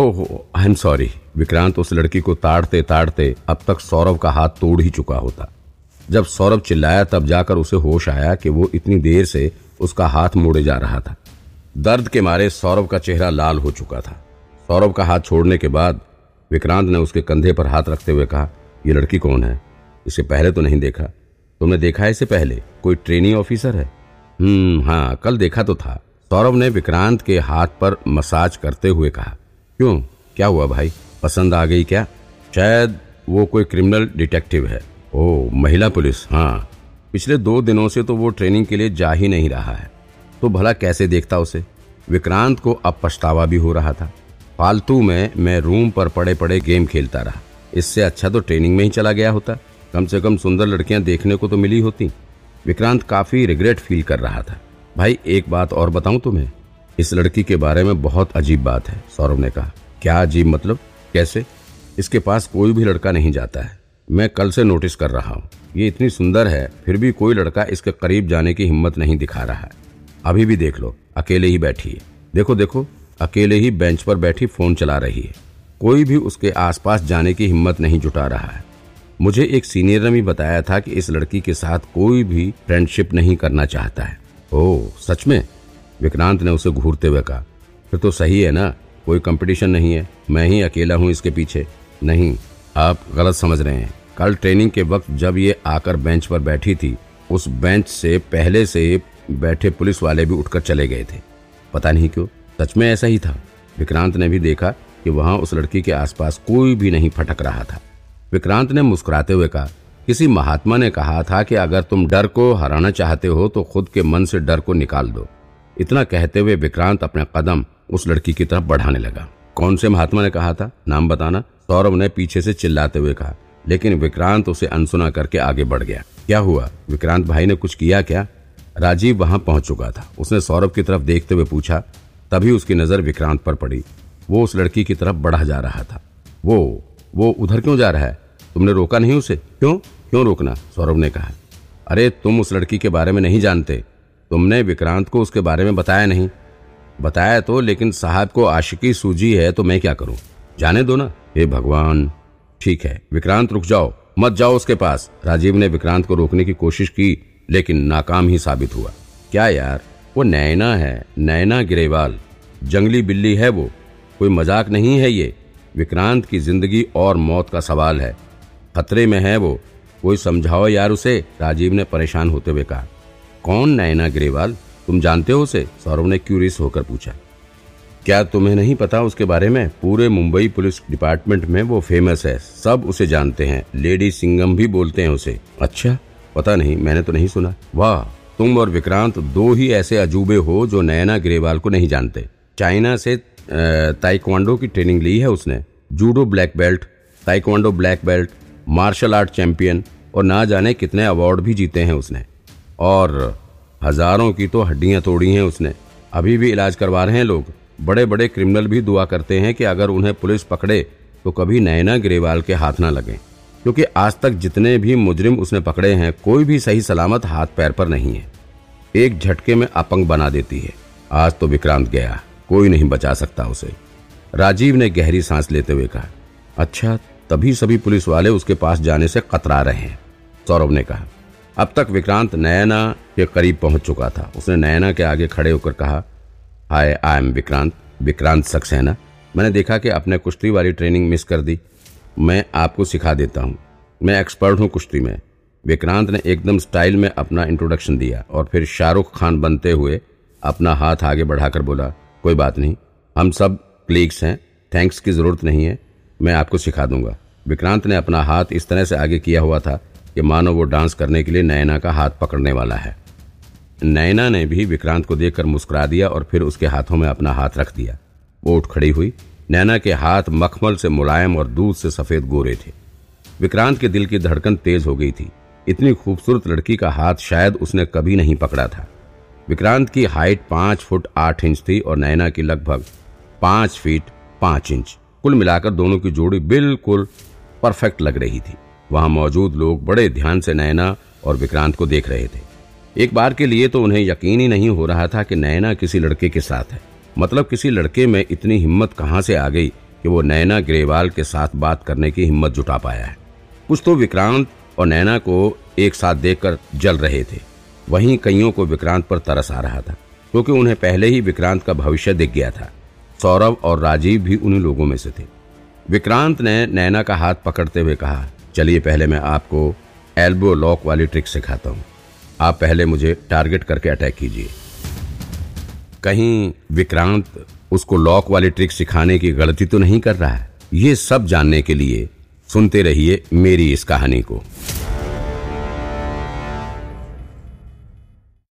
ओहो आई am sorry Vikrant उस लड़की को ताड़ते ताड़ते अब तक सौरभ का हाथ तोड़ ही चुका होता। जब सौरभ चिल्लाया, तब जाकर उसे होश आया कि वो इतनी देर से उसका हाथ मोड़े जा रहा था। दर्द के मारे सौरभ का चेहरा लाल हो चुका था। सौरभ का हाथ छोड़ने के बाद विक्रांत ने उसके कंधे पर हाथ रखते हुए कहा यह लड़की कौन है? इसे पहले तो नहीं देखा। तुमने देखा है इसे पहले? कोई ट्रेनिंग ऑफिसर है? हम्म हाँ कल देखा तो था। सौरभ ने विक्रांत के हाथ पर मसाज करते हुए कहा क्यों? क्या हुआ भाई? पसंद आ गई क्या? शायद वो कोई क्रिमिनल डिटेक्टिव है। ओ, महिला पुलिस हाँ। पिछले दो दिनों से तो वो ट्रेनिंग के लिए जा ही नहीं रहा है। तो भला कैसे देखता उसे? विक्रांत को अब पछतावा भी हो रहा था। फालतू में मैं रूम पर पड़े पड़े गेम खेलता रहा। इससे अच्छा तो ट्रेनिंग में ही चला गया होता। कम से कम सुंदर लड़कियाँ देखने को तो मिली होती। विक्रांत काफ़ी रिग्रेट फील कर रहा था। भाई, एक बात और बताऊँ तुम्हें? इस लड़की के बारे में बहुत अजीब बात है, सौरभ ने कहा। क्या अजीब मतलब? कैसे? इसके पास कोई भी लड़का नहीं जाता है। मैं कल से नोटिस कर रहा हूँ। ये इतनी सुंदर है, फिर भी कोई लड़का इसके करीब जाने की हिम्मत नहीं दिखा रहा है। अभी भी देख लो, अकेले ही बैठी है। देखो देखो, अकेले ही बेंच पर बैठी फ़ोन चला रही है। कोई भी उसके आसपास जाने की हिम्मत नहीं जुटा रहा है। मुझे एक सीनियर ने भी बताया था कि इस लड़की के साथ कोई भी फ्रेंडशिप नहीं करना चाहता है। ओ सच में? विक्रांत ने उसे घूरते हुए कहा, फिर तो सही है ना? कोई कंपटीशन नहीं है। मैं ही अकेला हूँ इसके पीछे। नहीं, आप गलत समझ रहे हैं। कल ट्रेनिंग के वक्त जब ये आकर बेंच पर बैठी थी, उस बेंच से पहले से बैठे पुलिस वाले भी उठकर चले गए थे। पता नहीं क्यों, सच में ऐसा ही था। विक्रांत ने भी देखा कि वहाँ उस लड़की के आसपास कोई भी नहीं फटक रहा था। विक्रांत ने मुस्कुराते हुए कहा, किसी महात्मा ने कहा था कि अगर तुम डर को हराना चाहते हो तो खुद के मन से डर को निकाल दो। इतना कहते हुए विक्रांत अपने कदम उस लड़की की तरफ़ बढ़ाने लगा। कौन से महात्मा ने कहा था? नाम बताना। सौरभ ने पीछे से चिल्लाते हुए कहा, लेकिन विक्रांत उसे अनसुना करके आगे बढ़ गया। क्या हुआ? विक्रांत भाई ने कुछ किया क्या? राजीव वहाँ पहुँच चुका था। उसने सौरभ की तरफ़ देखते हुए पूछा, तभी उसकी नज़र विक्रांत पर पड़ी। वो उस लड़की की तरफ़ बढ़ा जा रहा था। वो वो उधर क्यों जा रहा है? तुमने रोका नहीं उसे? क्यों? क्यों रोकना? सौरभ ने कहा, अरे तुम उस लड़की के बारे में नहीं जानते। तुमने विक्रांत को उसके बारे में बताया नहीं। बताया तो लेकिन साहब को आशिकी सूझी है तो मैं क्या करूँ? जाने दो ना। हे भगवान। ठीक है, विक्रांत रुक जाओ। मत जाओ उसके पास। राजीव ने विक्रांत को रोकने की कोशिश की, लेकिन नाकाम ही साबित हुआ। क्या यार? वो नैना है, नैना गिरेवाल। जंगली बिल्ली है वो। कोई मज़ाक नहीं है ये। विक्रांत की ज़िंदगी और मौत का सवाल है। खतरे में है वो। कोई समझाओ यार उसे, राजीव ने परेशान होते हुए कहा। कौन नैना ग्रेवाल? तुम जानते हो उसे? सौरभ ने क्यूरियस होकर पूछा। क्या तुम्हें नहीं पता उसके बारे में? पूरे मुंबई पुलिस डिपार्टमेंट में वो फ़ेमस है। सब उसे जानते हैं। लेडी सिंगम भी बोलते हैं उसे। अच्छा पता नहीं, मैंने तो नहीं सुना। वाह, तुम और विक्रांत दो ही ऐसे अजूबे हो जो नयना ग्रेवाल को नहीं जानते। चाइना से ताइक्वांडो की ट्रेनिंग ली है उसने। Judo black belt, taekwondo black belt, martial art champion, और ना जाने कितने अवार्ड भी जीते हैं उसने। और हज़ारों की तो हड्डियाँ तोड़ी हैं उसने। अभी भी इलाज करवा रहे हैं लोग। बड़े बड़े क्रिमिनल भी दुआ करते हैं कि अगर उन्हें पुलिस पकड़े तो कभी नैना ग्रेवाल के हाथ ना लगे। क्योंकि आज तक जितने भी मुजरिम उसने पकड़े हैं, कोई भी सही सलामत हाथ पैर पर नहीं है। एक झटके में अपंग बना देती है। आज तो विक्रांत गया। कोई नहीं बचा सकता उसे। राजीव ने गहरी सांस लेते हुए कहा अच्छा तभी सभी पुलिस वाले उसके पास जाने से कतरा रहे हैं, सौरभ ने कहा। अब तक विक्रांत नयना के करीब पहुँच चुका था। उसने नयना के आगे खड़े होकर कहा, hi I am Vikrant Vikrant Saxena. मैंने देखा कि आपने कुश्ती वाली ट्रेनिंग मिस कर दी। मैं आपको सिखा देता हूँ। मैं एक्सपर्ट हूँ कुश्ती में। विक्रांत ने एकदम स्टाइल में अपना इंट्रोडक्शन दिया और फिर शाहरुख खान बनते हुए अपना हाथ आगे बढ़ाकर बोला, कोई बात नहीं, हम सब क्लीग्स हैं। थैंक्स की ज़रूरत नहीं है। मैं आपको सिखा दूँगा। विक्रांत ने अपना हाथ इस तरह से आगे किया हुआ था कि मानो वो डांस करने के लिए नैना का हाथ पकड़ने वाला है। नैना ने भी विक्रांत को देखकर मुस्कुरा दिया और फिर उसके हाथों में अपना हाथ रख दिया। वो उठ खड़ी हुई। नैना के हाथ मखमल से मुलायम और दूध से सफ़ेद गोरे थे। विक्रांत के दिल की धड़कन तेज हो गई थी। इतनी खूबसूरत लड़की का हाथ शायद उसने कभी नहीं पकड़ा था। विक्रांत की हाइट पाँच फुट आठ इंच थी और नैना की लगभग पाँच फीट पाँच इंच। कुल मिलाकर दोनों की जोड़ी बिल्कुल परफेक्ट लग रही थी। वहाँ मौजूद लोग बड़े ध्यान से नैना और विक्रांत को देख रहे थे। एक बार के लिए तो उन्हें यकीन ही नहीं हो रहा था कि नैना किसी लड़के के साथ है। मतलब किसी लड़के में इतनी हिम्मत कहाँ से आ गई कि वो नैना ग्रेवाल के साथ बात करने की हिम्मत जुटा पाया है। कुछ तो विक्रांत और नैना को एक साथ देखकर जल रहे थे। वहीं कईयों को विक्रांत पर तरस आ रहा था, क्योंकि उन्हें पहले ही विक्रांत का भविष्य दिख गया था। सौरभ और राजीव भी उन्हीं लोगों में से थे। विक्रांत ने नैना का हाथ पकड़ते हुए कहा चलिए पहले मैं आपको एल्बो लॉक वाली ट्रिक सिखाता हूँ। आप पहले मुझे टारगेट करके अटैक कीजिए। कहीं विक्रांत उसको लॉक वाली ट्रिक सिखाने की गलती तो नहीं कर रहा है? ये सब जानने के लिए सुनते रहिए मेरी इस कहानी को।